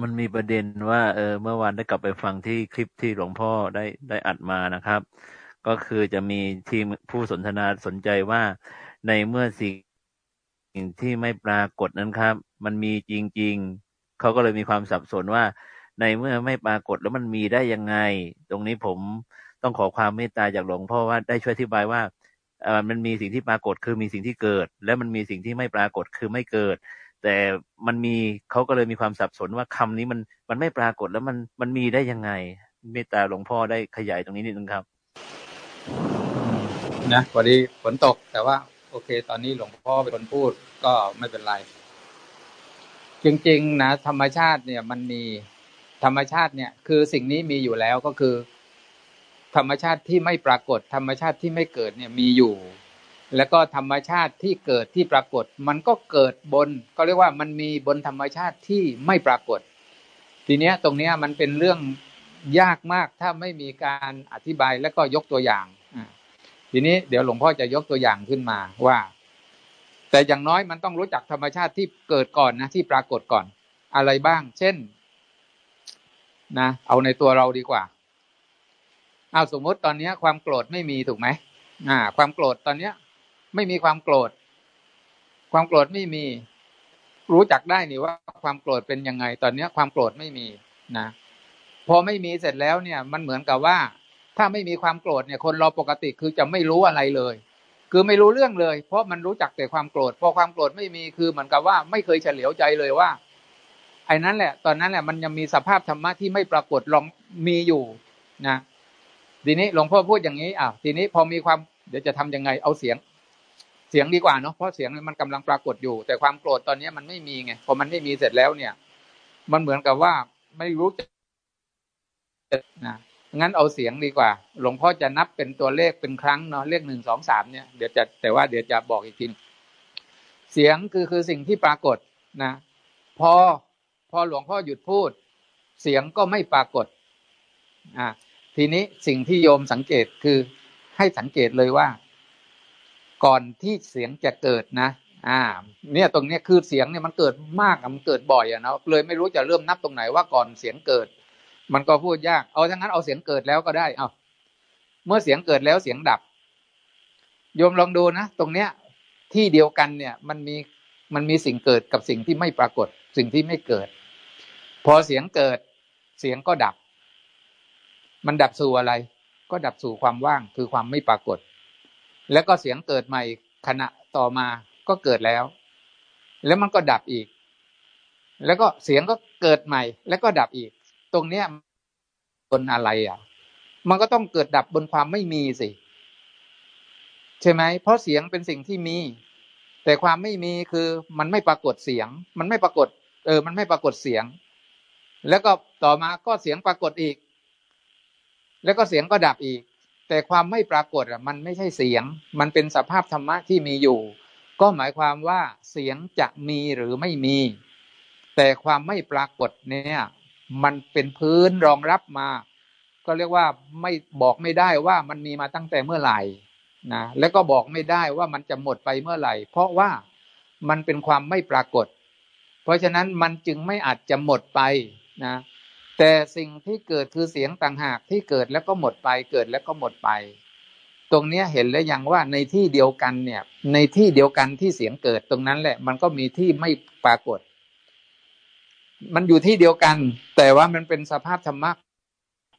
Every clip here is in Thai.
มันมีประเด็นว่า เออ เมื่อวานได้กลับไปฟังที่คลิปที่หลวงพ่อได้ได้อัดมานะครับ ก็คือจะมีทีมผู้สนทนาสนใจว่าในเมื่อสิ่งที่ไม่ปรากฏนั้นครับ มันมีจริง ๆ เขาก็เลยมีความสับสนว่า ในเมื่อไม่ปรากฏแล้วมันมีได้ยังไง ตรงนี้ผมต้องขอความเมตตาจากหลวงพ่อว่าได้ช่วยอธิบายว่าเออมันมีสิ่งที่ปรากฏคือมีสิ่งที่เกิด และมันมีสิ่งที่ไม่ปรากฏคือไม่เกิด แต่มันมีเขาก็เลยมีความสับสนว่าคำนี้มันมันไม่ปรากฏแล้วมันมันมีได้ยังไง เมตตาหลวงพ่อได้ขยายตรงนี้นิดนึงครับ นะพอดีฝนตกแต่ว่า โอเค ตอนนี้หลวงพ่อเป็นคนพูดก็ไม่เป็นไร จริง ๆ นะ ธรรมชาติเนี่ย มันมีธรรมชาติเนี่ย คือสิ่งนี้มีอยู่แล้วก็คือ ธรรมชาติที่ไม่ปรากฏ ธรรมชาติที่ไม่เกิดเนี่ยมีอยู่ แล้วก็ธรรมชาติที่เกิดที่ปรากฏ มันก็เกิดบน ก็เรียกว่ามันมีบนธรรมชาติที่ไม่ปรากฏ ทีเนี้ยตรงเนี้ยมันเป็นเรื่องยากมากถ้าไม่มีการอธิบายแล้วก็ยกตัวอย่างทีนี้เดี๋ยวหลวงพ่อจะยกตัวอย่างขึ้นมาว่า แต่อย่างน้อยมันต้องรู้จักธรรมชาติที่เกิดก่อนนะที่ปรากฏก่อน อะไรบ้าง เช่น นะ เอาในตัวเราดีกว่าเอาสมมติตอนนี้ความโกรธไม่มีถูกไหมอ่า ความโกรธตอนเนี้ย ไม่มีความโกรธ ความโกรธไม่มี รู้จักได้นี่ว่า ความโกรธเป็นยังไง ตอนเนี้ย ความโกรธไม่มีนะพอไม่มีเสร็จแล้วเนี่ย มันเหมือนกับว่า ถ้าไม่มีความโกรธเนี่ย คนเราปกติคือจะไม่รู้อะไรเลย คือไม่รู้เรื่องเลย เพราะมันรู้จักแต่ความโกรธพอความโกรธไม่มีคือเหมือนกับว่าไม่เคยเฉลียวใจเลยว่าไอ้นั้นแหละ ตอนนั้นแหละมันยังมีสภาพธรรมะที่ไม่ปรากฏลองมีอยู่นะทีนี้หลวงพ่อพูดอย่างนี้อะทีนี้พอมีความเดี๋ยวจะทํำยังไงเอาเสียง เสียงดีกว่าเนาะเพราะเสียงมันกำลังปรากฏอยู่ แต่ความโกรธตอนนี้มันไม่มีไงพอมันไม่มีเสร็จแล้วเนี่ย มันเหมือนกับว่าไม่รู้จะนะงั้นเอาเสียงดีกว่า หลวงพ่อจะนับเป็นตัวเลขเป็นครั้งเนาะเลขหนึ่งสองสามเนี่ยเดี๋ยวจะแต่ว่าเดี๋ยวจะบอกอีกทีเสียงคือคือสิ่งที่ปรากฏนะพอพอหลวงพ่อหยุดพูด เสียงก็ไม่ปรากฏอ่าทีนี้สิ่งที่โยมสังเกตคือให้สังเกตเลยว่า ก่อนที่เสียงจะเกิดนะ อ่า เนี่ยตรงเนี้ยคือเสียงเนี่ยมันเกิดมากมันเกิดบ่อยอะเนาะเลยไม่รู้จะเริ่มนับตรงไหนว่าก่อนเสียงเกิด มันก็พูดยากเอาทั้งนั้นเอาเสียงเกิดแล้วก็ได้เอาเมื่อเสียงเกิดแล้วเสียงดับโยมลองดูนะตรงเนี้ย ที่เดียวกันเนี่ย มันมีมันมีสิ่งเกิดกับสิ่งที่ไม่ปรากฏ สิ่งที่ไม่เกิด พอเสียงเกิด เสียงก็ดับ มันดับสู่อะไร ก็ดับสู่ความว่างคือความไม่ปรากฏ แล้วก็เสียงเกิดใหม่ขณะต่อมาก็เกิดแล้ว แล้วมันก็ดับอีก แล้วก็เสียงก็เกิดใหม่ แล้วก็ดับอีก ตรงเนี้ยบนอะไรอะ มันก็ต้องเกิดดับบนความไม่มีสิ ใช่ไหมเพราะเสียงเป็นสิ่งที่มี แต่ความไม่มีคือมันไม่ปรากฏเสียง มันไม่ปรากฏ เออ มันไม่ปรากฏเสียง แล้วก็ต่อมาก็เสียงปรากฏอีก แล้วก็เสียงก็ดับอีก แต่ความไม่ปรากฏอะมันไม่ใช่เสียง มันเป็นสภาพธรรมะที่มีอยู่ ก็หมายความว่าเสียงจะมีหรือไม่มี แต่ความไม่ปรากฏเนี่ยมันเป็นพื้นรองรับมา ก็เรียกว่าไม่บอกไม่ได้ว่ามันมีมาตั้งแต่เมื่อไหร่นะแล้วก็บอกไม่ได้ว่ามันจะหมดไปเมื่อไหร่ เพราะว่ามันเป็นความไม่ปรากฏ เพราะฉะนั้นมันจึงไม่อาจจะหมดไปนะ แต่สิ่งที่เกิดคือเสียงต่างหากที่เกิดแล้วก็หมดไปเกิดแล้วก็หมดไป ตรงเนี้ยเห็นแล้วยังว่าในที่เดียวกันเนี่ย ในที่เดียวกันที่เสียงเกิดตรงนั้นแหละ มันก็มีที่ไม่ปรากฏ มันอยู่ที่เดียวกัน แต่ว่ามันเป็นสภาพธรรมะ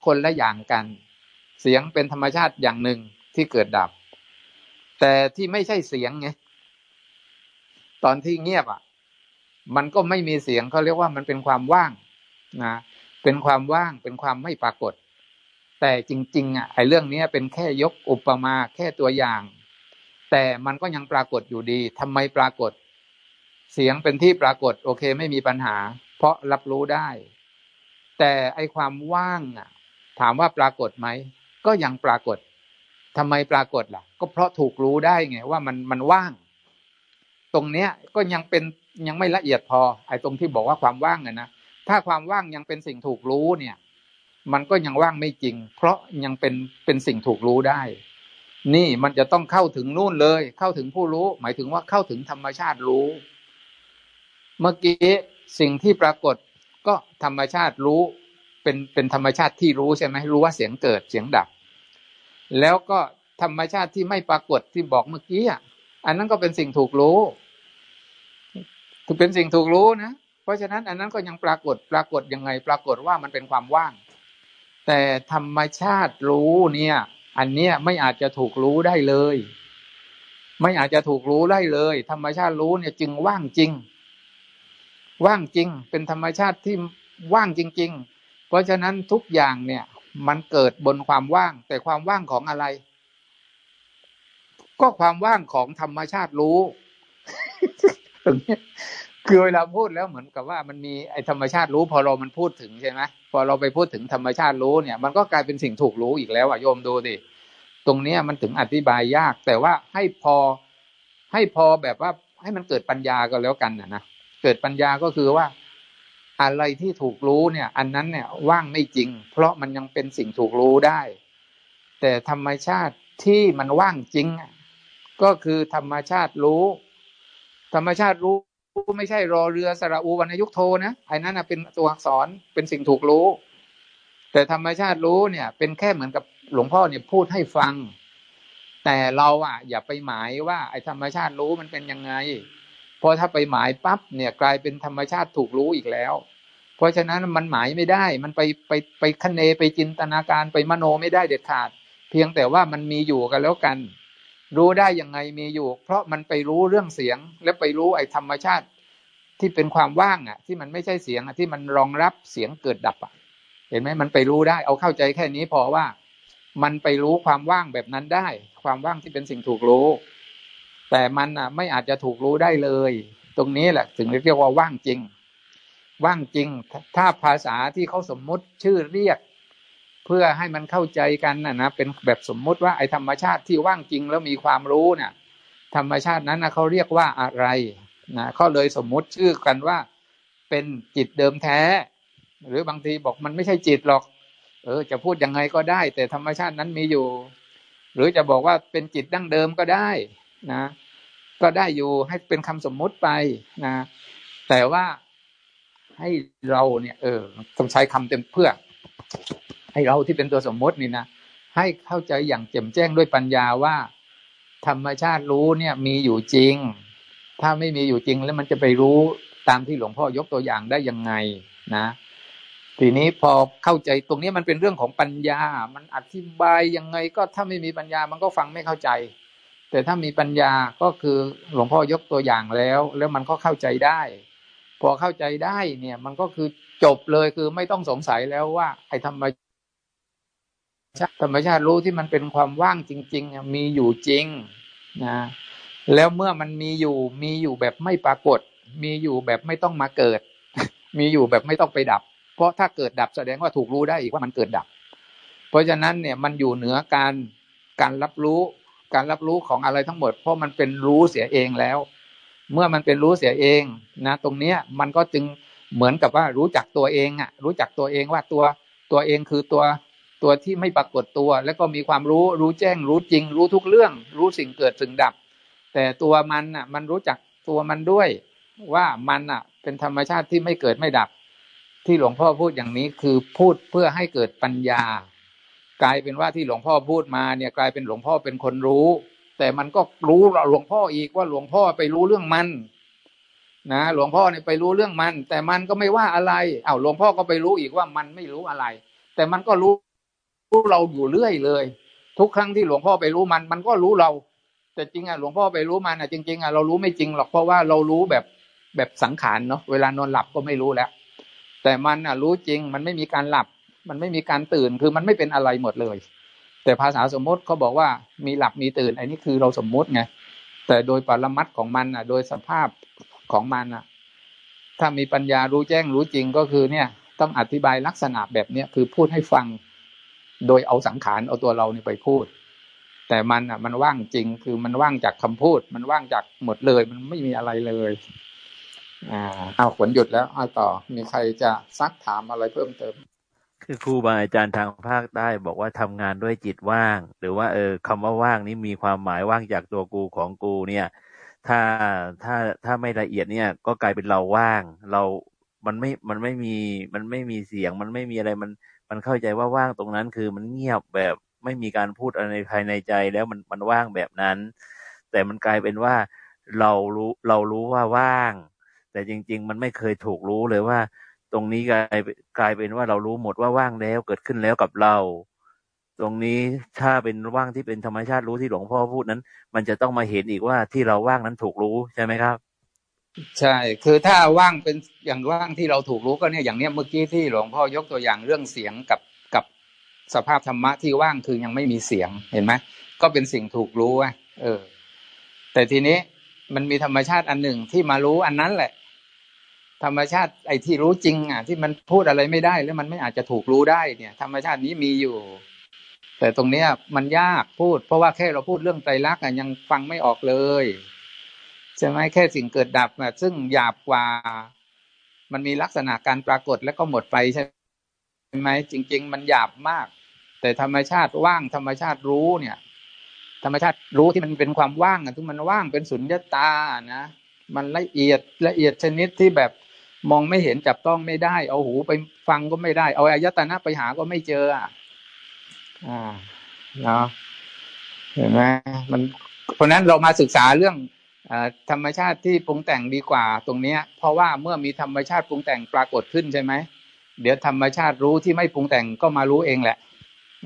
คนละอย่างกัน เสียงเป็นธรรมชาติอย่างหนึ่งที่เกิดดับ แต่ที่ไม่ใช่เสียงไงตอนที่เงียบอะ มันก็ไม่มีเสียงเขาเรียกว่ามันเป็นความว่างนะ เป็นความว่างเป็นความไม่ปรากฏ แต่จริง ๆ อะไอ้เรื่องนี้เป็นแค่ยกอุปมาแค่ตัวอย่าง แต่มันก็ยังปรากฏอยู่ดีทำไมปรากฏ เสียงเป็นที่ปรากฏ โอเคไม่มีปัญหา เพราะรับรู้ได้ แต่ไอ้ความว่างอะ ถามว่าปรากฏไหมก็ยังปรากฏทำไมปรากฏล่ะ ก็เพราะถูกรู้ได้ไงว่ามันมันว่าง ตรงเนี้ยก็ยังเป็นยังไม่ละเอียดพอ ไอ้ตรงที่บอกว่าความว่างอะนะ ถ้าความว่างยังเป็นสิ่งถูกรู้เนี่ย มันก็ยังว่างไม่จริง เพราะยังเป็นเป็นสิ่งถูกรู้ได้ นี่มันจะต้องเข้าถึงนู่นเลย เข้าถึงผู้รู้ หมายถึงว่าเข้าถึงธรรมชาติรู้ เมื่อกี้สิ่งที่ปรากฏก็ธรรมชาติรู้เป็นเป็นธรรมชาติที่รู้ใช่ไหมรู้ว่าเสียงเกิดเสียงดับ แล้วก็ธรรมชาติที่ไม่ปรากฏที่บอกเมื่อกี้อะอันนั้นก็เป็นสิ่งถูกรู้ถือเป็นสิ่งถูกรู้นะ ราะฉะนั้นอันนั้นก็ยังปรากฏปรากฏยังไงปรากฏว่ามันเป็นความว่าง แต่ธรรมชาติรู้เนี่ย อันเนี้ยไม่อาจจะถูกรู้ได้เลย ไม่อาจจะถูกรู้ได้เลย ธรรมชาติรู้เนี่ยจึงว่างจริง ว่างจริง เป็นธรรมชาติที่ว่างจริง ๆ เพราะฉะนั้นทุกอย่างเนี่ย มันเกิดบนความว่าง แต่ความว่างของอะไร ก็ความว่างของธรรมชาติรู้ตรงนี้ คือเวลาพูดแล้วเหมือนกับว่ามันมีไอธรรมชาติรู้ พอเรามันพูดถึงใช่ไหมพอเราไปพูดถึงธรรมชาติรู้เนี่ย มันก็กลายเป็นสิ่งถูกรู้อีกแล้วอะโยมดูดิตรงเนี้ยมันถึงอธิบายยาก แต่ว่าให้พอให้พอแบบว่าให้มันเกิดปัญญาก็แล้วกันนะนะเกิดปัญญาก็คือว่า อะไรที่ถูกรู้เนี่ย อันนั้นเนี่ยว่างไม่จริง เพราะมันยังเป็นสิ่งถูกรู้ได้ แต่ธรรมชาติที่มันว่างจริงก็คือธรรมชาติรู้ ธรรมชาติรู้ ไม่ใช่รอเรือสระอูวรรณยุกโทนะไอ้นั้นเป็นตัวอักษรเป็นสิ่งถูกรู้ แต่ธรรมชาติรู้เนี่ย เป็นแค่เหมือนกับหลวงพ่อเนี่ยพูดให้ฟัง แต่เราอะ อย่าไปหมายว่าไอ้ธรรมชาติรู้มันเป็นยังไงเพอถ้าไปหมายปั๊บเนี่ยกลายเป็นธรรมชาติถูกรู้อีกแล้ว เพราะฉะนั้นมันหมายไม่ได้ มันไปไปไปคเนไปจินตนาการไปมโนไม่ได้เด็ดขาด เพียงแต่ว่ามันมีอยู่กันแล้วกัน รู้ได้ยังไงมีอยู่ เพราะมันไปรู้เรื่องเสียง และไปรู้ไอ้ธรรมชาติที่เป็นความว่างอะ ที่มันไม่ใช่เสียงอะที่มันรองรับเสียงเกิดดับอะ เห็นไหมมันไปรู้ได้ เอาเข้าใจแค่นี้พอว่า มันไปรู้ความว่างแบบนั้นได้ ความว่างที่เป็นสิ่งถูกรู้ แต่มันอะ ไม่อาจจะถูกรู้ได้เลย ตรงนี้แหละถึงเรียกว่าว่างจริง ว่างจริง ถ้าภาษาที่เขาสมมุติชื่อเรียก เพื่อให้มันเข้าใจกันนะนะเป็นแบบสมมุติว่าไอ้ธรรมชาติที่ว่างจริงแล้วมีความรู้เนี่ยธรรมชาตินั้นนะเขาเรียกว่าอะไรนะเขาเลยสมมุติชื่อกันว่า เป็นจิตเดิมแท้ หรือบางทีบอกมันไม่ใช่จิตหรอก เออ จะพูดยังไงก็ได้ แต่ธรรมชาตินั้นมีอยู่ หรือจะบอกว่าเป็นจิตดั้งเดิมก็ได้นะ ก็ได้อยู่ให้เป็นคำสมมุติไปนะ แต่ว่าให้เราเนี่ย เออ ต้องใช้คำเต็มเพื่อ ให้เราที่เป็นตัวสมมตินี่นะให้เข้าใจอย่างแจ่มแจ้งด้วยปัญญาว่า ธรรมชาติรู้เนี่ยมีอยู่จริง ถ้าไม่มีอยู่จริงแล้วมันจะไปรู้ตามที่หลวงพ่อยกตัวอย่างได้ยังไงนะทีนี้พอเข้าใจตรงนี้มันเป็นเรื่องของปัญญา มันอธิบายยังไง ก็ถ้าไม่มีปัญญามันก็ฟังไม่เข้าใจ แต่ถ้ามีปัญญาก็คือหลวงพ่อยกตัวอย่างแล้ว แล้วมันก็เข้าใจได้ พอเข้าใจได้เนี่ยมันก็คือจบเลยคือไม่ต้องสงสัยแล้วว่าไอ้ธรรม ชาติธรรมชาติรู้ที่มันเป็นความว่างจริง ๆ มีอยู่จริงนะแล้วเมื่อมันมีอยู่มีอยู่แบบไม่ปรากฏ มีอยู่แบบไม่ต้องมาเกิด มีอยู่แบบไม่ต้องไปดับ เพราะถ้าเกิดดับแสดงว่าถูกรู้ได้อีกว่ามันเกิดดับ เพราะฉะนั้นเนี่ยมันอยู่เหนือการการรับรู้การรับรู้ของอะไรทั้งหมด เพราะมันเป็นรู้เสียเองแล้ว เมื่อมันเป็นรู้เสียเองนะ ตรงเนี้ยมันก็จึงเหมือนกับว่ารู้จักตัวเองอะ รู้จักตัวเองว่าตัวตัวเองคือตัว ตัวที่ไม่ปรากฏตัว แล้วก็มีความรู้รู้แจ้ง รู้จริง รู้ทุกเรื่อง รู้สิ่งเกิดสิ่งดับ แต่ตัวมันอะ มันรู้จักตัวมันด้วย ว่ามันอะ เป็นธรรมชาติที่ไม่เกิดไม่ดับ ที่หลวงพ่อพูดอย่างนี้คือพูดเพื่อให้เกิดปัญญา กลายเป็นว่าที่หลวงพ่อพูดมาเนี่ยกลายเป็นหลวงพ่อเป็นคนรู้ แต่มันก็รู้หลวงพ่ออีกว่าหลวงพ่อไปรู้เรื่องมันนะหลวงพ่อเนี่ยไปรู้เรื่องมัน แต่มันก็ไม่ว่าอะไรเอ้าหลวงพ่อก็ไปรู้อีกว่ามันไม่รู้อะไร แต่มันก็รู้ เราอยู่เรื่อยเลย ทุกครั้งที่หลวงพ่อไปรู้มัน มันก็รู้เรา แต่จริงอะหลวงพ่อไปรู้มันอะจริงๆอะเรารู้ไม่จริงหรอกเพราะว่าเรารู้แบบแบบสังขารเนาะเวลานอนหลับก็ไม่รู้แล้ว แต่มันอะรู้จริงมันไม่มีการหลับ มันไม่มีการตื่นคือมันไม่เป็นอะไรหมดเลย แต่ภาษาสมมติเขาบอกว่ามีหลับมีตื่นอันนี้คือเราสมมติไงแต่โดยปรมัตของมันอะ โดยสภาพของมันอะ ถ้ามีปัญญารู้แจ้งรู้จริงก็คือเนี่ย ต้องอธิบายลักษณะแบบเนี้ยคือพูดให้ฟัง โดยเอาสังขารเอาตัวเราเนี่ไปพูด แต่มันอะ มันว่างจริงคือมันว่างจากคำพูด มันว่างจากหมดเลย มันไม่มีอะไรเลย อ่าเอาขนหยุดแล้วเอาต่อ มีใครจะซักถามอะไรเพิ่มเติม คือครูบาอาจารย์ทางภาคใต้บอกว่าทำงานด้วยจิตว่าง หรือว่าเออคำว่าว่างนี้มีความหมายว่างจากตัวกูของกูเนี่ย ถ้าถ้าถ้าไม่ละเอียดเนี่ย ก็กลายเป็นเราว่างเรามันไม่ มันไม่มี มันไม่มีเสียง มันไม่มีอะไร มัน มันเข้าใจว่าว่างตรงนั้นคือมันเงียบแบบไม่มีการพูดอะไรภายในใจแล้วมันมันว่างแบบนั้น แต่มันกลายเป็นว่าเรารู้เรารู้ว่าว่าง แต่จริง ๆ มันไม่เคยถูกรู้เลยว่า ตรงนี้กลายกลายเป็นว่าเรารู้หมดว่าว่างแล้วเกิดขึ้นแล้วกับเรา ตรงนี้ถ้าเป็นว่างที่เป็นธรรมชาติรู้ที่หลวงพ่อพูดนั้น มันจะต้องมาเห็นอีกว่าที่เราว่างนั้นถูกรู้ใช่ไหมครับ ใช่ คือถ้าว่างเป็นอย่างว่างที่เราถูกรู้ก็เนี่ยอย่างเนี้ยเมื่อกี้ที่หลวงพ่อยกตัวอย่างเรื่องเสียงกับกับสภาพธรรมะที่ว่างคือยังไม่มีเสียงเห็นไหมก็เป็นสิ่งถูกรู้อะเออ แต่ทีนี้มันมีธรรมชาติอันหนึ่งที่มารู้อันนั้นแหละ ธรรมชาติไอ้ที่รู้จริง อะ ที่มันพูดอะไรไม่ได้แล้วมันไม่อาจจะถูกรู้ได้เนี่ย ธรรมชาตินี้มีอยู่ แต่ตรงเนี้ยมันยากพูด เพราะว่าแค่เราพูดเรื่องไตรลักษณ์ยังฟังไม่ออกเลย ใช่ไหมแค่สิ่งเกิดดับนะซึ่งหยาบกว่า มันมีลักษณะการปรากฏแล้วก็หมดไปใช่ไหมจริง ๆ มันหยาบมาก แต่ธรรมชาติว่างธรรมชาติรู้เนี่ย ธรรมชาติรู้ที่มันเป็นความว่างอะที่มันว่างเป็นสุญญตานะมันละเอียดละเอียดชนิดที่แบบมองไม่เห็นจับต้องไม่ได้ เอาหูไปฟังก็ไม่ได้ เอาอายตนะไปหาก็ไม่เจออะอ่าเนาะเห็นไหมมันเพราะนั้นเรามาศึกษาเรื่อง ธรรมชาติที่ปรุงแต่งดีกว่าตรงเนี้ย เพราะว่าเมื่อมีธรรมชาติปรุงแต่งปรากฏขึ้นใช่ไหมเดี๋ยวธรรมชาติรู้ที่ไม่ปรุงแต่งก็มารู้เองแหละ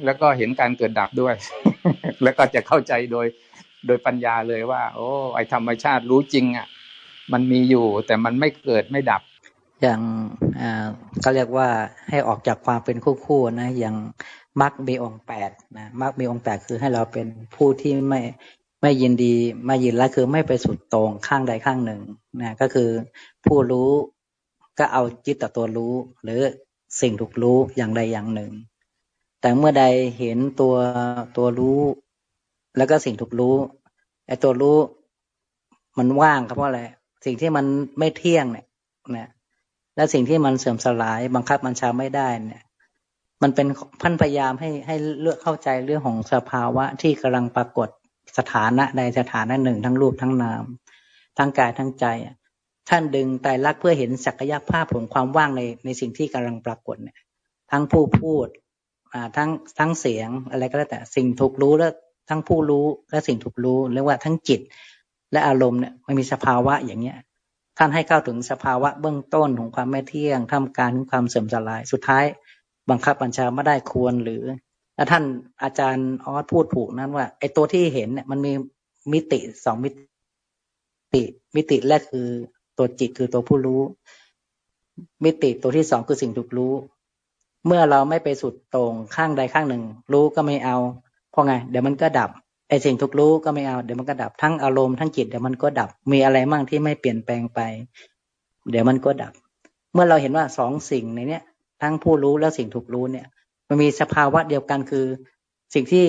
แล้วก็เห็นการเกิดดับด้วย แล้วก็จะเข้าใจโดยโดยปัญญาเลยว่า โอ้ไอธรรมชาติรู้จริงอะ มันมีอยู่แต่มันไม่เกิดไม่ดับ อย่างอ่าก็เรียกว่าให้ออกจากความเป็นคู่ๆนะอย่างมรรคมีองแปดนะมรรคมีองแปดคือให้เราเป็นผู้ที่ไม่ ไม่ยินดีไม่ยินร้ายคือไม่ไปสุดตรงข้างใดข้างหนึ่งนะก็คือผู้รู้ก็เอาจิตต่อตัวรู้ หรือสิ่งถูกรู้อย่างใดอย่างหนึ่ง แต่เมื่อใดเห็นตัวตัวรู้ แล้วก็สิ่งถูกรู้ไอ้ตัวรู้มันว่างครับเพราะอะไรสิ่งที่มันไม่เที่ยงเนี่ยนะและสิ่งที่มันเสื่อมสลาย บังคับมันชาไม่ได้เนี่ย มันเป็นพันพยายามให้ให้เลือกเข้าใจเรื่องของสภาวะที่กำลังปรากฏ สถานะใดสถานะหนึ่ง ทั้งรูปทั้งนาม ทั้งกายทั้งใจ ท่านดึงไตรลักษณ์เพื่อเห็นศักยภาพของความว่างในในสิ่งที่กำลังปรากฏเนี่ย ทั้งผู้พูดทั้งทั้งเสียงอะไรก็แล้วแต่สิ่งถูกรู้และทั้งผู้รู้และสิ่งถูกรู้เรียกว่าทั้งจิต และอารมณ์เนี่ยมันมีสภาวะอย่างเนี้ยท่านให้เข้าถึงสภาวะเบื้องต้นของความไม่เที่ยงทำการของความเสื่อมสลาย สุดท้าย บังคับบัญชาไม่ได้ควรหรือ แล้วท่านอาจารย์ออสพูดถูกนั้นว่าไอ้ตัวที่เห็นเนี่ยมันมีมิติสองมิติ มิติแรกคือตัวจิตคือตัวผู้รู้ มิติตัวที่สองคือสิ่งถูกรู้ เมื่อเราไม่ไปสุดตรงข้างใดข้างหนึ่ง รู้ก็ไม่เอา เพราะไง เดี๋ยวมันก็ดับไอ้สิ่งถูกรู้ก็ไม่เอาเดี๋ยวมันก็ดับทั้งอารมณ์ทั้งจิตเดี๋ยวมันก็ดับมีอะไรมั่งที่ไม่เปลี่ยนแปลงไป เดี๋ยวมันก็ดับ เมื่อเราเห็นว่าสองสิ่งในเนี้ยทั้งผู้รู้และสิ่งถูกรู้เนี่ย มันมีสภาวะเดียวกันคือ สิ่งที่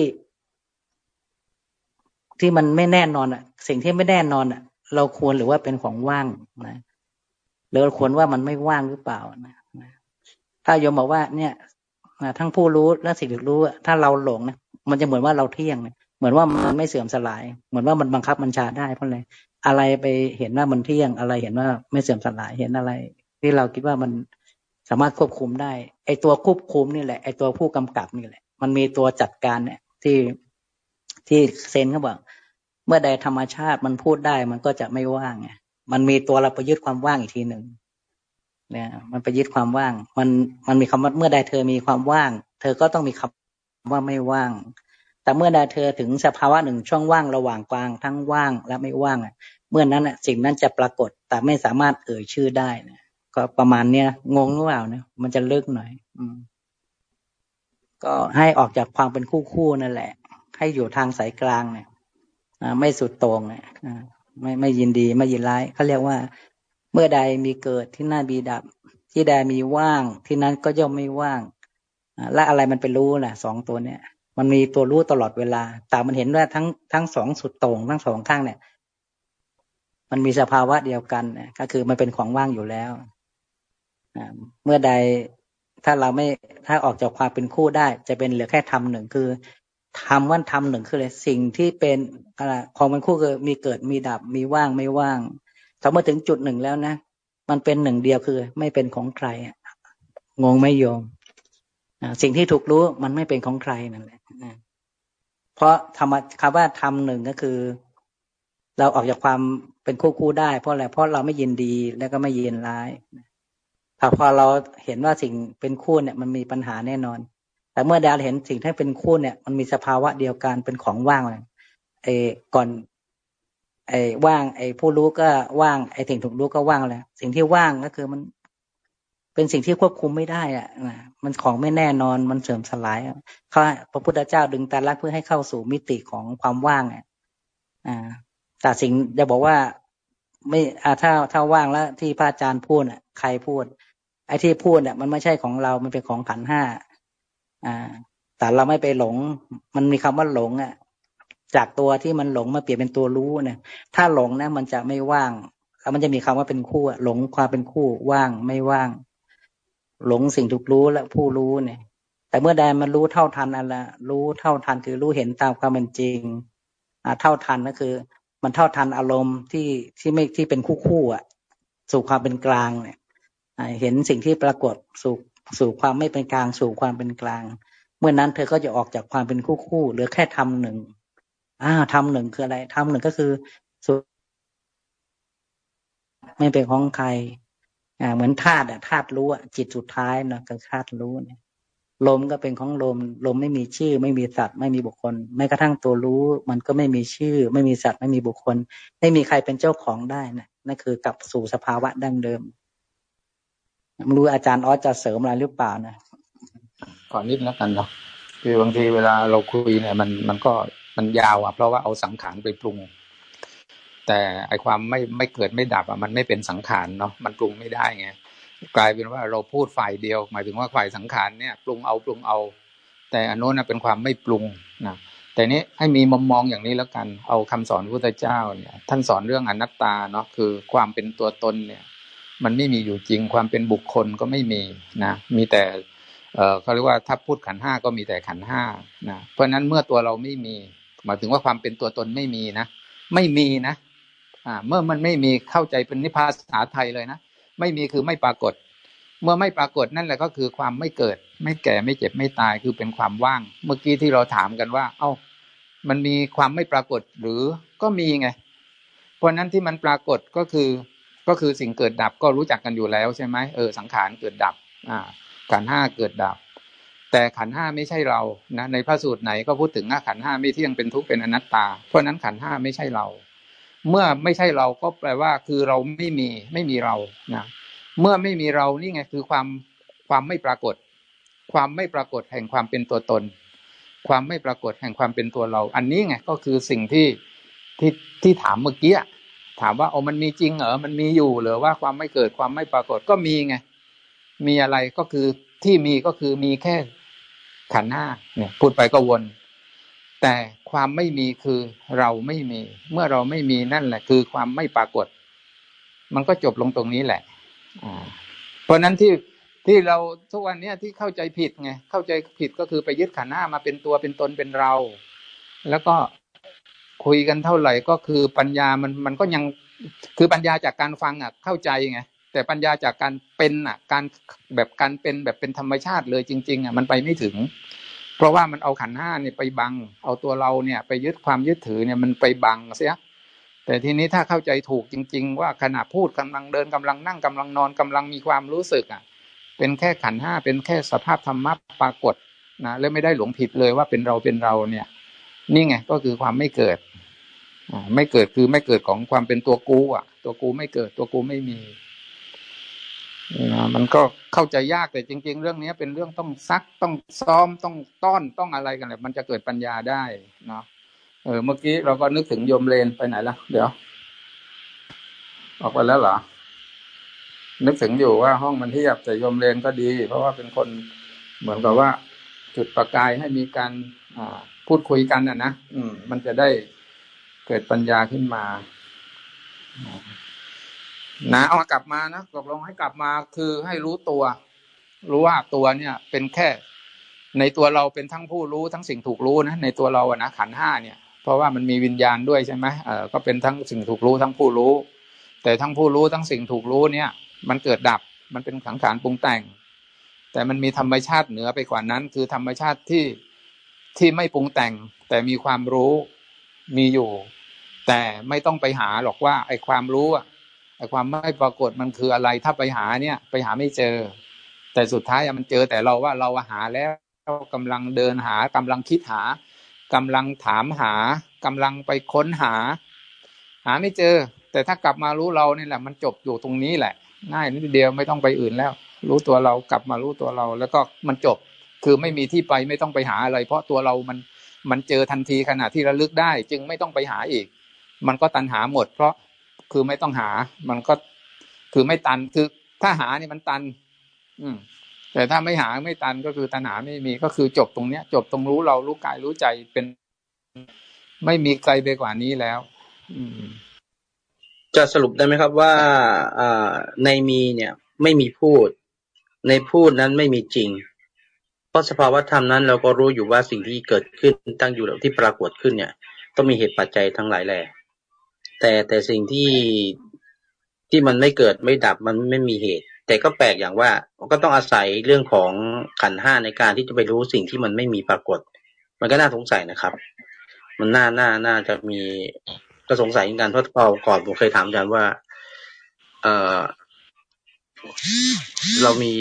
ที่มันไม่แน่นอนอะ สิ่งที่ไม่แน่นอนอะ เราควรหรือว่าเป็นของว่างนะหรือเราควรว่ามันไม่ว่างหรือเปล่านะถ้าโยมบอกว่าเนี่ยทั้งผู้รู้และสิ่งที่รู้ถ้าเราหลงนะมันจะเหมือนว่าเราเที่ยงเหมือนว่ามันไม่เสื่อมสลาย เหมือนว่ามันบังคับบัญชาได้เพราะอะไรอะไรไปเห็นว่ามันเที่ยงอะไรเห็นว่าไม่เสื่อมสลายเห็นอะไร ที่เราคิดว่ามัน สามารถควบคุมได้ ไอตัวควบคุมนี่แหละ ไอตัวผู้กำกับนี่แหละ มันมีตัวจัดการเนี่ยที่ที่เซนเขาบอก เมื่อใดธรรมชาติมันพูดได้มันก็จะไม่ว่างไงมันมีตัวเราประยุทธ์ความว่างอีกทีหนึ่งเนี่ยมันประยุทธ์ความว่าง มันมันมีคำว่าเมื่อใดเธอมีความว่าง เธอก็ต้องมีคำว่าไม่ว่าง แต่เมื่อใดเธอถึงสภาวะหนึ่งช่องว่างระหว่างกลางทั้งว่างและไม่ว่างอะเมื่อนั้นอะสิ่งนั้นจะปรากฏแต่ไม่สามารถเอ่ยชื่อได้นะ ก็ประมาณเนี้ยงงหรือเปล่าเนี่ยมันจะลึกหน่อย อืม ก็ให้ออกจากความเป็นคู่คู่นั่นแหละ ให้อยู่ทางสายกลางเนี่ยไม่สุดตรงเนี่ยไม่ไม่ยินดีไม่ยินร้ายเขาเรียกว่า เมื่อใดมีเกิดที่น่าบีดับ ที่ใดมีว่าง ที่นั้นก็ย่อมไม่ว่างและอะไรมันเป็นรู้แหละสองตัวเนี่ย มันมีตัวรู้ตลอดเวลา แต่มันเห็นว่าทั้งทั้งสองสุดตรงทั้งสองข้างเนี่ย มันมีสภาวะเดียวกันเนี่ยก็คือมันเป็นของว่างอยู่แล้ว เมื่อใดถ้าเราไม่ถ้าออกจากความเป็นคู่ได้ จะเป็นเหลือแค่ทำหนึ่งคือทำว่าทำหนึ่งคืออะไรสิ่งที่เป็นของเป็นคู่คือมีเกิดมีดับมีว่างไม่ว่างถ้าเมื่อถึงจุดหนึ่งแล้วนะมันเป็นหนึ่งเดียวคือ ไม่เป็นของใครงงไม่โยมสิ่งที่ถูกรู้มันไม่เป็นของใครนั่นแหละเพราะธรรมคำว่าทำหนึ่งก็คือ เราออกจากความเป็นคู่คู่ได้ เพราะอะไรเพราะเราไม่ยินดีแล้วก็ไม่ยินร้าย ถ้าพอเราเห็นว่าสิ่งเป็นคู่เนี่ยมันมีปัญหาแน่นอน แต่เมื่อดาเห็นสิ่งที่เป็นคู่เนี่ย มันมีสภาวะเดียวกันเป็นของว่างเลยไอ้ก่อนไอ้ว่าง ไอ้ผู้รู้ก็ว่างไอ้สิ่งถูกรู้ก็ว่างแล้วสิ่งที่ว่างก็คือมัน เป็นสิ่งที่ควบคุมไม่ได้อะมันของไม่แน่นอนมันเสื่อมสลายเขาพระพุทธเจ้าดึงตาลักเพื่อให้เข้าสู่มิติของความว่างอะอ่าแต่สิ่งจะบอกว่า ไม่อ่าถ้าถ้าว่างแล้วที่พระอาจารย์พูดอะ ใครพูด ไอ้ที่พูดเนี่ยมันไม่ใช่ของเรา มันเป็นของขันห้าอ่า แต่เราไม่ไปหลง มันมีคำว่าหลงอะ จากตัวที่มันหลงมาเปลี่ยนเป็นตัวรู้เนี่ย ถ้าหลงนะมันจะไม่ว่าง แล้วมันจะมีคำว่าเป็นคู่หลงความเป็นคู่ว่างไม่ว่าง หลงสิ่งถูกรู้และผู้รู้เนี่ย แต่เมื่อใดมันรู้เท่าทันอะไรรู้เท่าทันคือรู้เห็นตามความเป็นจริง อ่า เท่าทันก็คือ มันเท่าทันอารมณ์ที่ที่ไม่ที่เป็นคู่คู่อะ สู่ความเป็นกลางเนี่ย เห็นสิ่งที่ปรากฏสู่สู่ความไม่เป็นกลางสู่ความเป็นกลาง เมื่อนั้นเธอก็จะออกจากความเป็นคู่คู่เหลือแค่ทำหนึ่งอ่าทำหนึ่งคืออะไรทำหนึ่งก็คือสู่ไม่เป็นของใครอ่าเหมือนธาตุอะธาตุรู้อะจิตสุดท้ายเนาะกับธาตุรู้เนี่ยลมก็เป็นของลม ลมไม่มีชื่อ ไม่มีสัตว์ไม่มีบุคคลแม้กระทั่งตัวรู้ มันก็ไม่มีชื่อ ไม่มีสัตว์ไม่มีบุคคล ไม่มีใครเป็นเจ้าของได้นะนั่นคือกลับสู่สภาวะดั้งเดิม ไม่รู้อาจารย์ออสจะเสริมอะไรหรือเปล่านะขอนิดแล้วกันเนาะคือบางทีเวลาเราคุยเนี่ยมันมันก็มันยาวอะ เพราะว่าเอาสังขารไปปรุง แต่ไอความไม่ไม่เกิดไม่ดับอะมันไม่เป็นสังขารเนาะมันปรุงไม่ได้ไงกลายเป็นว่าเราพูดฝ่ายเดียว หมายถึงว่าฝ่ายสังขารเนี่ยปรุงเอาปรุงเอา แต่อันโน้นเป็นความไม่ปรุงนะแต่นี้ให้มีมุมมองอย่างนี้แล้วกัน เอาคำสอนพระพุทธเจ้าเนี่ย ท่านสอนเรื่องอนัตตาเนาะคือความเป็นตัวตนเนี่ย มันไม่มีอยู่จริงความเป็นบุคคลก็ไม่มีนะ มีแต่เออเขาเรียกว่าถ้าพูดขันห้าก็มีแต่ขันห้านะเพราะฉะนั้นเมื่อตัวเราไม่มี หมายถึงว่าความเป็นตัวตนไม่มีนะ ไม่มีนะอ่าเมื่อมันไม่มีเข้าใจเป็นนิพพาษาไทยเลยนะไม่มีคือไม่ปรากฏ เมื่อไม่ปรากฏนั่นแหละก็คือความไม่เกิด ไม่แก่ไม่เจ็บไม่ตายคือเป็นความว่าง เมื่อกี้ที่เราถามกันว่า เอา้า มันมีความไม่ปรากฏหรือก็มีไง เพราะนั้นที่มันปรากฏก็คือ ก็คือสิ่งเกิดดับก็รู้จักกันอยู่แล้วใช่ไหมเออสังขารเกิดดับ อ่า ขันห้าเกิดดับ แต่ขันห้าไม่ใช่เรานะในพระสูตรไหนก็พูดถึงว่าขันห้าไม่เที่ยงเป็นทุกข์เป็นอนัตตา เพราะนั้นขันห้าไม่ใช่เรา เมื่อไม่ใช่เราก็แปลว่าคือเราไม่มีไม่มีเรานะเมื่อไม่มีเรานี่ไงคือความความไม่ปรากฏ ความไม่ปรากฏแห่งความเป็นตัวตน ความไม่ปรากฏแห่งความเป็นตัวเรา อันนี้ไงก็คือสิ่งที่ที่ที่ถามเมื่อกี้ ถามว่าโอ้มันมีจริงเหรอมันมีอยู่หรือว่าความไม่เกิดความไม่ปรากฏก็มีไงมีอะไรก็คือที่มีก็คือมีแค่ขันห้าเนี่ย พูดไปก็วน แต่ความไม่มีคือเราไม่มี เมื่อเราไม่มีนั่นแหละ คือความไม่ปรากฏ มันก็จบลงตรงนี้แหละเพราะนั้นที่ที่เราทุกวันนี้ที่เข้าใจผิดไงเข้าใจผิดก็คือไปยึดขันห้ามาเป็นตัวเป็นตนเป็นเรา แล้วก็ คุยกันเท่าไหร่ก็คือปัญญามันมันก็ยังคือปัญญาจากการฟังอะเข้าใจไงแต่ปัญญาจากการเป็นอะการแบบการเป็นแบบเป็นธรรมชาติเลยจริง ๆอะมันไปไม่ถึง เพราะว่ามันเอาขันห้าเนี่ยไปบัง เอาตัวเราเนี่ย ไปยึดความยึดถือเนี่ยมันไปบังเสียแต่ทีนี้ถ้าเข้าใจถูกจริง ๆ ว่าขณะพูดกำลังเดินกำลังนั่งกำลังนอนกำลังมีความรู้สึกอะ เป็นแค่ขันห้าเป็นแค่สภาพธรรมะปรากฏนะแล้วไม่ได้หลงผิดเลยว่าเป็นเราเป็นเราเนี่ย นี่ไงก็คือความไม่เกิดอไม่เกิดคือไม่เกิดของความเป็นตัวกูอะ ตัวกูไม่เกิดตัวกูไม่มีนะมันก็เข้าใจยากแต่จริง ๆ เรื่องนี้เป็นเรื่องต้องซักต้องซ้อมต้องต้อนต้องอะไรกันแหละมันจะเกิดปัญญาได้เนาะเออเมื่อกี้เราก็นึกถึงโยมเลนไปไหนละเดี๋ยว ออกไปแล้วเหรอนึกถึงอยู่ว่าห้องมันเทียบแต่โยมเลนก็ดี เพราะว่าเป็นคนเหมือนกับว่า จุดประกายให้มีการอ่า พูดคุยกันอะนะอืม มันจะได้เกิดปัญญาขึ้นมานะเอากลับมานะตกลงให้กลับมาคือให้รู้ตัว รู้ว่าตัวเนี่ย เป็นแค่ ในตัวเราเป็นทั้งผู้รู้ทั้งสิ่งถูกรู้นะในตัวเราอะนะขันห้าเนี่ย เพราะว่ามันมีวิญญาณด้วยใช่ไหมเออก็เป็นทั้งสิ่งถูกรู้ทั้งผู้รู้ แต่ทั้งผู้รู้ทั้งสิ่งถูกรู้เนี่ย มันเกิดดับมันเป็นสังขารปรุงแต่ง แต่มันมีธรรมชาติเหนือไปกว่านั้น คือธรรมชาติที่ ที่ไม่ปรุงแต่ง แต่มีความรู้มีอยู่ แต่ไม่ต้องไปหาหรอกว่า ไอ้ความรู้อะไอ้ความไม่ปรากฏมันคืออะไรถ้าไปหาเนี่ย ไปหาไม่เจอ แต่สุดท้ายมันเจอแต่เราว่าเราหาแล้วกำลังเดินหากำลังคิดหากำลังถามหากำลังไปค้นหา หาไม่เจอ แต่ถ้ากลับมารู้เราเนี่ยแหละ มันจบอยู่ตรงนี้แหละ ง่ายนิดเดียวไม่ต้องไปอื่นแล้ว รู้ตัวเรากลับมารู้ตัวเรา แล้วก็มันจบ คือไม่มีที่ไปไม่ต้องไปหาอะไร เพราะตัวเรามันมันเจอทันทีขณะที่ระลึกได้ จึงไม่ต้องไปหาอีก มันก็ตันหาหมด เพราะคือไม่ต้องหา มันก็คือไม่ตันคือถ้าหาเนี่ยมันตัน อืม แต่ถ้าไม่หาไม่ตันก็คือตัณหาไม่มีก็คือจบตรงเนี้ย จบตรงรู้เรารู้กายรู้ใจเป็นไม่มีไกลไปกว่านี้แล้ว อืม จะสรุปได้ไหมครับว่าอ่าในมีเนี่ย ไม่มีพูด ในพูดนั้นไม่มีจริง ราะสภาวะธรรมนั้นเราก็รู้อยู่ว่าสิ่งที่เกิดขึ้นตั้งอยู่ที่ปรากฏขึ้นเนี่ย ต้องมีเหตุปัจจัยทั้งหลายแหล่แต่แต่สิ่งที่ที่มันไม่เกิดไม่ดับมันไม่มีเหตุ แต่ก็แปลกอย่างว่าก็ต้องอาศัยเรื่องของขันห้าในการที่จะไปรู้สิ่งที่มันไม่มีปรากฏ มันก็น่าสงสัยนะครับ มันน่าน่าน่าจะมีก็สงสัยเหมือนกันเพราะตอนก่อนผมเคยถามอาจารย์ว่า เออเรามี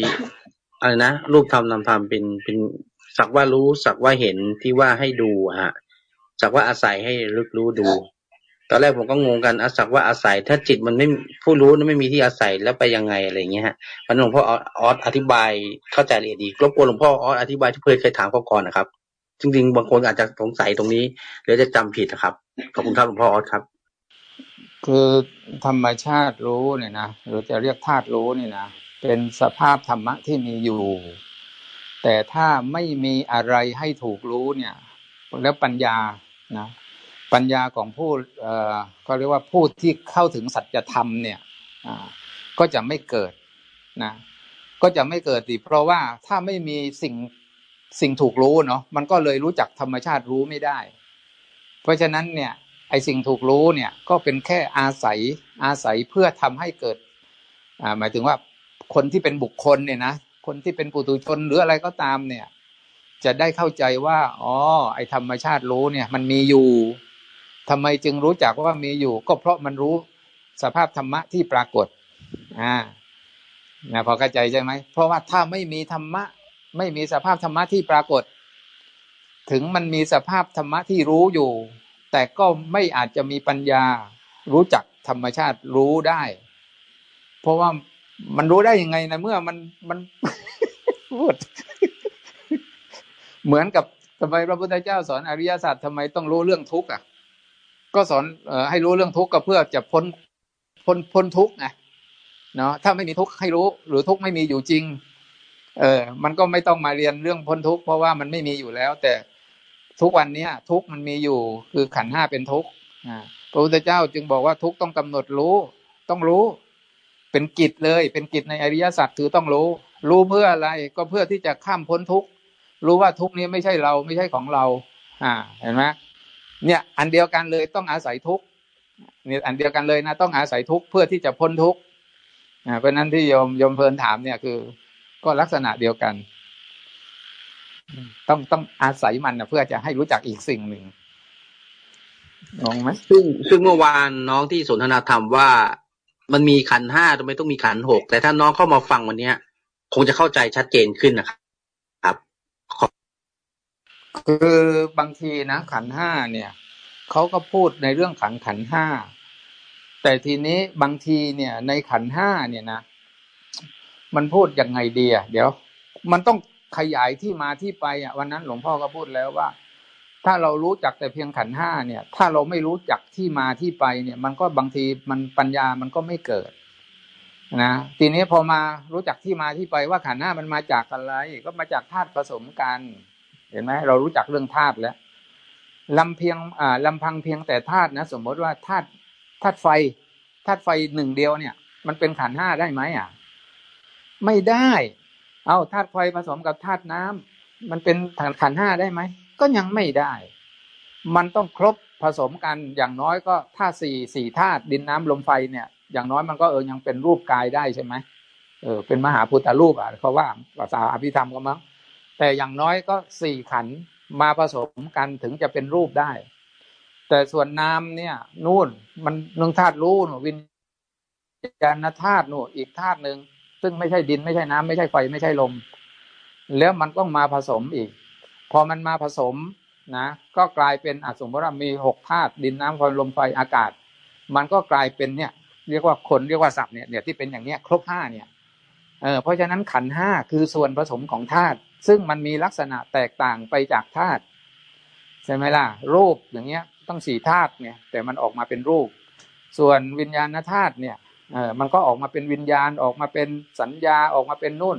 อะไรนะรูปธรรมนามธรรมเป็นเป็นสักว่ารู้สักว่าเห็นที่ว่าให้ดูฮะสักว่าอาศัยให้ลึกรู้ดู ตอนแรกผมก็งงกันอาศักว่าอาศัย ถ้าจิตมันไม่ผู้รู้นั้นไม่มีที่อาศัยแล้วไปยังไงอะไรเงี้ยฮะมันหลวงพ่อออสอธิบายเข้าใจละเอียดดีรบกวนหลวงพ่อออสอธิบายที่เคยเคยถามเขาก่อนนะครับ จริงๆบางคนอาจจะสงสัยตรงนี้หรือจะจำผิดนะครับขอบคุณครับหลวงพ่อออสครับ คือธรรมชาติรู้เนี่ยนะหรือจะเรียกธาตุรู้เนี่ยนะ เป็นสภาพธรรมะที่มีอยู่ แต่ถ้าไม่มีอะไรให้ถูกรู้เนี่ย แล้วปัญญานะปัญญาของผู้เอ่อก็เรียกว่าผู้ที่เข้าถึงสัจธรรมเนี่ยก็จะไม่เกิดนะก็จะไม่เกิดสิเพราะว่าถ้าไม่มีสิ่งสิ่งถูกรู้เนาะมันก็เลยรู้จักธรรมชาติรู้ไม่ได้ เพราะฉะนั้นเนี่ยไอสิ่งถูกรู้เนี่ยก็เป็นแค่อาศัยอาศัยเพื่อทำให้เกิดอ่าหมายถึงว่า คนที่เป็นบุคคลเนี่ยนะคนที่เป็นปุถุชนหรืออะไรก็ตามเนี่ย จะได้เข้าใจว่า อ๋อ ไอธรรมชาติรู้เนี่ย มันมีอยู่ทำไมจึงรู้จักว่ามีอยู่ ก็เพราะมันรู้สภาพธรรมะที่ปรากฏ อ่านะพอเข้าใจใช่ไหม เพราะว่าถ้าไม่มีธรรมะ ไม่มีสภาพธรรมะที่ปรากฏ ถึงมันมีสภาพธรรมะที่รู้อยู่ แต่ก็ไม่อาจจะมีปัญญารู้จักธรรมชาติรู้ได้ เพราะว่า มันรู้ได้ยังไงนะเมื่อมันมันพูดเหมือนกับทำไมพระพุทธเจ้าสอนอริยสัจทำไมต้องรู้เรื่องทุกข์อะ ก็สอนอให้รู้เรื่องทุกข์ก็เพื่อจะพ้นพ้นพ้นทุกข์ไงเนาะถ้าไม่มีทุกข์ให้รู้ หรือทุกข์ไม่มีอยู่จริง เออ มันก็ไม่ต้องมาเรียนเรื่องพ้นทุกข์เพราะว่ามันไม่มีอยู่แล้ว แต่ทุกวันเนี้ย ทุกข์มันมีอยู่ คือขันห้าเป็นทุกข์พระพุทธเจ้าจึงบอกว่าทุกข์ต้องกำหนดรู้ ต้องรู้ เป็นกิจเลย เป็นกิจในอริยสัจคือต้องรู้ รู้เพื่ออะไรก็เพื่อที่จะข้ามพ้นทุกข์รู้ว่าทุกข์นี้ไม่ใช่เราไม่ใช่ของเรา อ่า เห็นไหมเนี่ย อันเดียวกันเลยต้องอาศัยทุกเนี่ยอันเดียวกันเลยนะ ต้องอาศัยทุกเพื่อที่จะพ้นทุกอ่าเพราะนั้นที่โยมโยมเพลินถามเนี่ยคือ ก็ลักษณะเดียวกัน ต้องต้องอาศัยมันนะเพื่อจะให้รู้จักอีกสิ่งหนึ่งงงไหมซึ่งซึ่งเมื่อวานน้องที่สนทนาธรรมว่า มันมีขันห้าทำไมต้องมีขันหกแต่ถ้าน้องเข้ามาฟังวันเนี้ย คงจะเข้าใจชัดเจนขึ้นนะครับคือบางทีนะ ขันห้าเนี่ยเขาก็พูดในเรื่องขันขันห้าแต่ทีนี้บางทีเนี่ย ในขันห้าเนี่ยนะมันพูดยังไงดีอะเดี๋ยว มันต้องขยายที่มาที่ไปอะวันนั้นหลวงพ่อก็พูดแล้วว่า ถ้าเรารู้จักแต่เพียงขันห้าเนี่ย ถ้าเราไม่รู้จักที่มาที่ไปเนี่ย มันก็บางทีมันปัญญามันก็ไม่เกิดนะทีนี้พอมารู้จักที่มาที่ไปว่าขันห้ามันมาจากอะไร ก็มาจากธาตุผสมกัน เห็นไหมเรารู้จักเรื่องธาตุแล้วลำเพียงอ่าลำพังเพียงแต่ธาตุนะ สมมติว่าธาตุธาตุไฟธาตุไฟหนึ่งเดียวเนี่ย มันเป็นขันห้าได้ไหมอะ ไม่ได้ เอาธาตุไฟผสมกับธาตุน้ำมันเป็นขันห้าได้ไหม ก็ยังไม่ได้ มันต้องครบผสมกันอย่างน้อยก็ธาตุสี่สี่ธาตุดินน้ำลมไฟเนี่ย อย่างน้อยมันก็เออยังเป็นรูปกายได้ใช่ไหมเออเป็นมหาพุทธรูปอะเขาว่าภาษาอภิธรรมก็มั้งแต่อย่างน้อยก็สี่ขันมาผสมกันถึงจะเป็นรูปได้ แต่ส่วนนามเนี่ยนู่นมันนึ่งธาตุรู้หนูวิญญาณธาตุนู่อีกธาตุหนึ่งซึ่งไม่ใช่ดินไม่ใช่น้ำไม่ใช่ไฟไม่ใช่ลม แล้วมันต้องมาผสมอีก พอมันมาผสมนะก็กลายเป็นอสมมติว่ามีหกธาตุดินน้ำไฟลมไฟอากาศ มันก็กลายเป็นเนี่ย เรียกว่าคนเรียกว่าสัตว์เนี่ยเนี่ยที่เป็นอย่างเนี้ยครบห้าเนี่ยเออเพราะฉะนั้นขันห้าคือส่วนผสมของธาตุซึ่งมันมีลักษณะแตกต่างไปจากธาตุใช่ไหมล่ะ รูปอย่างเงี้ยต้องสี่ธาตุเนี่ย แต่มันออกมาเป็นรูป ส่วนวิญญาณธาตุเนี่ยเออมันก็ออกมาเป็นวิญญาณออกมาเป็นสัญญาออกมาเป็นนู่น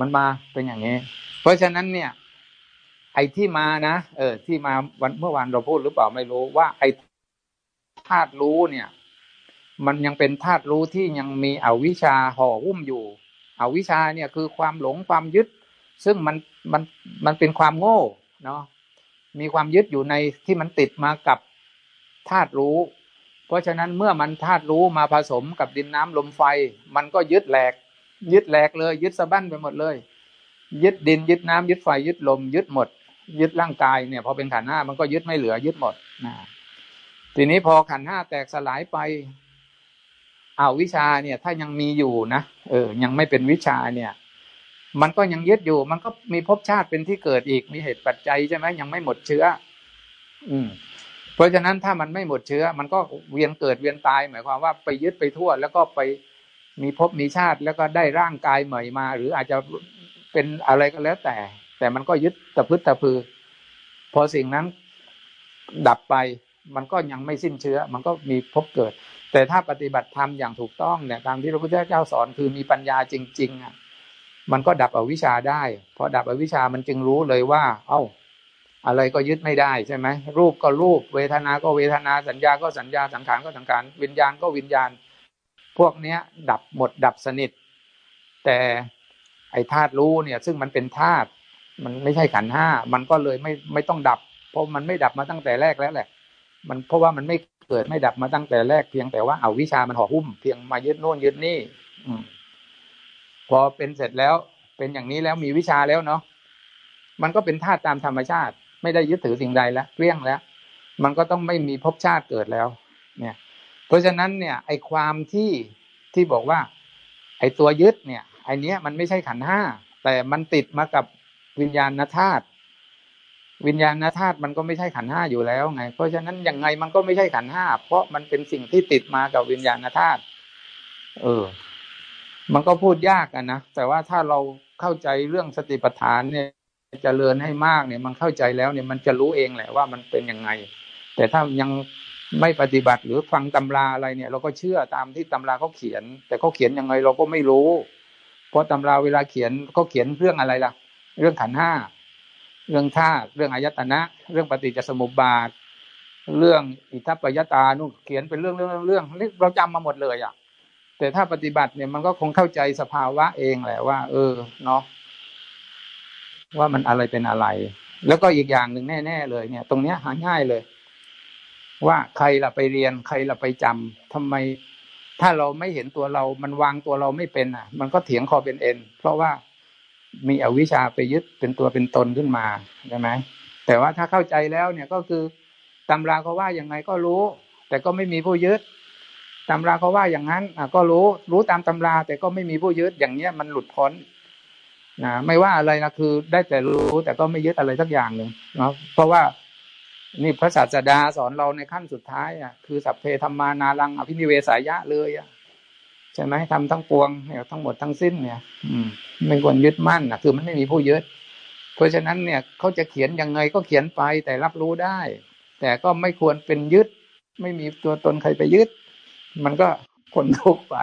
มันมาเป็นอย่างนี้ เพราะฉะนั้นเนี่ย ไอ้ที่มานะเออ ที่มาวันเมื่อวานเราพูดหรือเปล่าไม่รู้ว่า ไอ้ธาตุรู้เนี่ย มันยังเป็นธาตุรู้ที่ยังมีอวิชชาห่อหุ้มอยู่ อวิชชาเนี่ยคือความหลงความยึด ซึ่งมันมันมันเป็นความโง่เนาะมีความยึดอยู่ในที่มันติดมากับธาตุรู้ เพราะฉะนั้นเมื่อมันธาตุรู้มาผสมกับดินน้ำลมไฟ มันก็ยึดแหลก ยึดแหลกเลย ยึดสะบั้นไปหมดเลย ยึดดินยึดน้ำยึดไฟยึดลมยึดหมด ยึดร่างกายเนี่ย พอเป็นขันธ์ห้ามันก็ยึดไม่เหลือยึดหมดนะทีนี้พอขันธ์ห้าแตกสลายไปเอาวิชาเนี่ย ถ้ายังมีอยู่นะเออ ยังไม่เป็นวิชาเนี่ย มันก็ยังยึดอยู่ มันก็มีภพชาติเป็นที่เกิดอีกมีเหตุปัจจัยใช่ไหมยังไม่หมดเชื้อ อืม เพราะฉะนั้นถ้ามันไม่หมดเชื้อ มันก็เวียนเกิดเวียนตาย หมายความว่าไปยึดไปทั่ว แล้วก็ไปมีภพมีชาติแล้วก็ได้ร่างกายใหม่มา หรืออาจจะเป็นอะไรก็แล้วแต่ แต่มันก็ยึดตะพึดตะพือ พอสิ่งนั้นดับไป มันก็ยังไม่สิ้นเชื้อ มันก็มีพบเกิด แต่ถ้าปฏิบัติธรรมอย่างถูกต้องเนี่ยตามที่พระพุทธเจ้าสอนคือมีปัญญาจริงๆอะมันก็ดับอวิชชาได้พอดับอวิชชามันจึงรู้เลยว่า เอ้า อะไรก็ยึดไม่ได้ใช่ไหมรูปก็รูป เวทนาก็เวทนาสัญญาก็สัญญาสังขารก็สังขารวิญญาณก็วิญญาณ พวกเนี้ย ดับหมดดับสนิท แต่ไอ้ธาตุรู้เนี่ย ซึ่งมันเป็นธาตุ มันไม่ใช่ขันห้ามันก็เลยไม่ไม่ต้องดับ เพราะมันไม่ดับมาตั้งแต่แรกแล้วแหละ มันเพราะว่ามันไม่เกิดไม่ดับมาตั้งแต่แรกเพียงแต่ว่าเอาวิชามันห่อหุ้มเพียงมายึดโน่นยึดนี่อืพอเป็นเสร็จแล้วเป็นอย่างนี้แล้วมีวิชาแล้วเนาะมันก็เป็นธาตุตามธรรมชาติ ไม่ได้ยึดถือสิ่งใดแล้วเกลี้ยงแล้ว มันก็ต้องไม่มีภพชาติเกิดแล้ว เนี่ย เพราะฉะนั้นเนี่ยไอความที่ที่บอกว่า ไอตัวยึดเนี่ยไอเนี้ยมันไม่ใช่ขันห้าแต่มันติดมากับ วิญญาณธาตุวิญญาณธาตุมันก็ไม่ใช่ขันห้าอยู่แล้วไง เพราะฉะนั้นยังไงมันก็ไม่ใช่ขันห้าเพราะมันเป็นสิ่งที่ติดมากับวิญญาณธาตุเออ มันก็พูดยากอะนะแต่ว่าถ้าเราเข้าใจเรื่องสติปัฏฐานเนี่ยจเจริญให้มากเนี่ย มันเข้าใจแล้วเนี่ยมันจะรู้เองแหละว่ามันเป็นยังไง แต่ถ้ายังไม่ปฏิบัติหรือฟังตำราอะไรเนี่ย เราก็เชื่อตามที่ตำราเขาเขียน แต่เขาเขียนยังไงเราก็ไม่รู้ เพราะตำราเวลาเขียนเขาเขียนเรื่องอะไรล่ะ เรื่องขันห้าเรื่องธาตุเรื่องอายตนะ เรื่องปฏิจจสมุปบาท เรื่องอิทัปปยตานู่นเขียนเป็นเรื่องเรื่องเรื่องเราจำมาหมดเลยอะ แต่ถ้าปฏิบัติเนี่ยมันก็คงเข้าใจสภาวะเองแหละว่า เออเนาะว่ามันอะไรเป็นอะไร แล้วก็อีกอย่างหนึ่งแน่ ๆ เลยเนี่ย ตรงเนี้ยหาง่ายเลย ว่าใครละไปเรียนใครละไปจำทำไม ถ้าเราไม่เห็นตัวเรา มันวางตัวเราไม่เป็นอะ มันก็เถียงคอเป็นเอ็นเพราะว่า มีอวิชชาไปยึดเป็นตัวเป็นตนขึ้นมาใช่ไหมแต่ว่าถ้าเข้าใจแล้วเนี่ยก็คือตำราเขาว่าอย่างไงก็รู้ แต่ก็ไม่มีผู้ยึดตำราเขาว่าอย่างนั้นอะก็รู้รู้ตามตำรา แต่ก็ไม่มีผู้ยึดอย่างเนี้ยมันหลุดพ้นนะไม่ว่าอะไรนะคือ ได้แต่รู้แต่ก็ไม่ยึดอะไรสักอย่างหนึ่งเนาะเพราะว่านี่พระศาสดาสอนเราในขั้นสุดท้ายอะคือสัพเพธรรมานารังอภินิเวสายะเลยอะ ใช่ไหมทำทั้งปวงเนี่ยทั้งหมดทั้งสิ้นเนี่ย อืมไม่ควรยึดมั่นนะคือมันไม่มีผู้ยึด เพราะฉะนั้นเนี่ยเขาจะเขียนยังไงก็เขียนไปแต่รับรู้ได้ แต่ก็ไม่ควรเป็นยึด ไม่มีตัวตนใครไปยึด มันก็คนทุกข์ไป